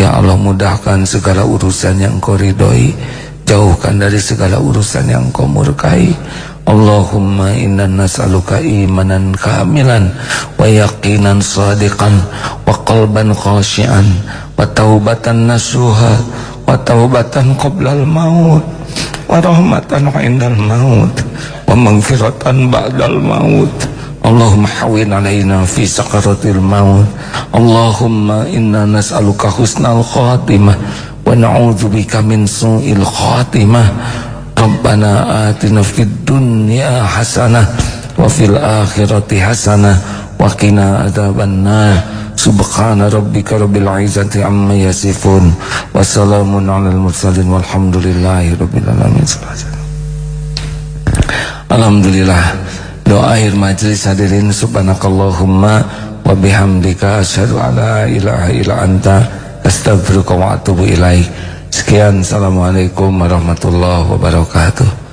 Ya Allah mudahkan segala urusan yang kau ridhoi Jauhkan dari segala urusan yang kau murkai. Allahumma inna nas'aluka imanan kamilan wa yaqinan sadiqan wa qalban khashian wa taubatan nasuha wa taubatan qoblal maut wa rahmatan indal maut wa maghfiratan ba'dal maut. Allahumma hawin alaina fi sakaratil maut. Allahumma inna nas'aluka husnal khatimah wa na'udzubika min su'il khatimah. Rabbana atina fid dunya hasanah wa fil akhirati hasanah wa qina adzabannar. Subhana rabbika rabbil izzati amma yasifun. Wa salamun alal mursalin walhamdulillahi rabbil alamin. Alhamdulillah doa akhir majlis hadirin subhanakallahumma wa bihamdika asyhadu alla ilaha illa anta ilaik Sekian Assalamualaikum warahmatullahi wabarakatuh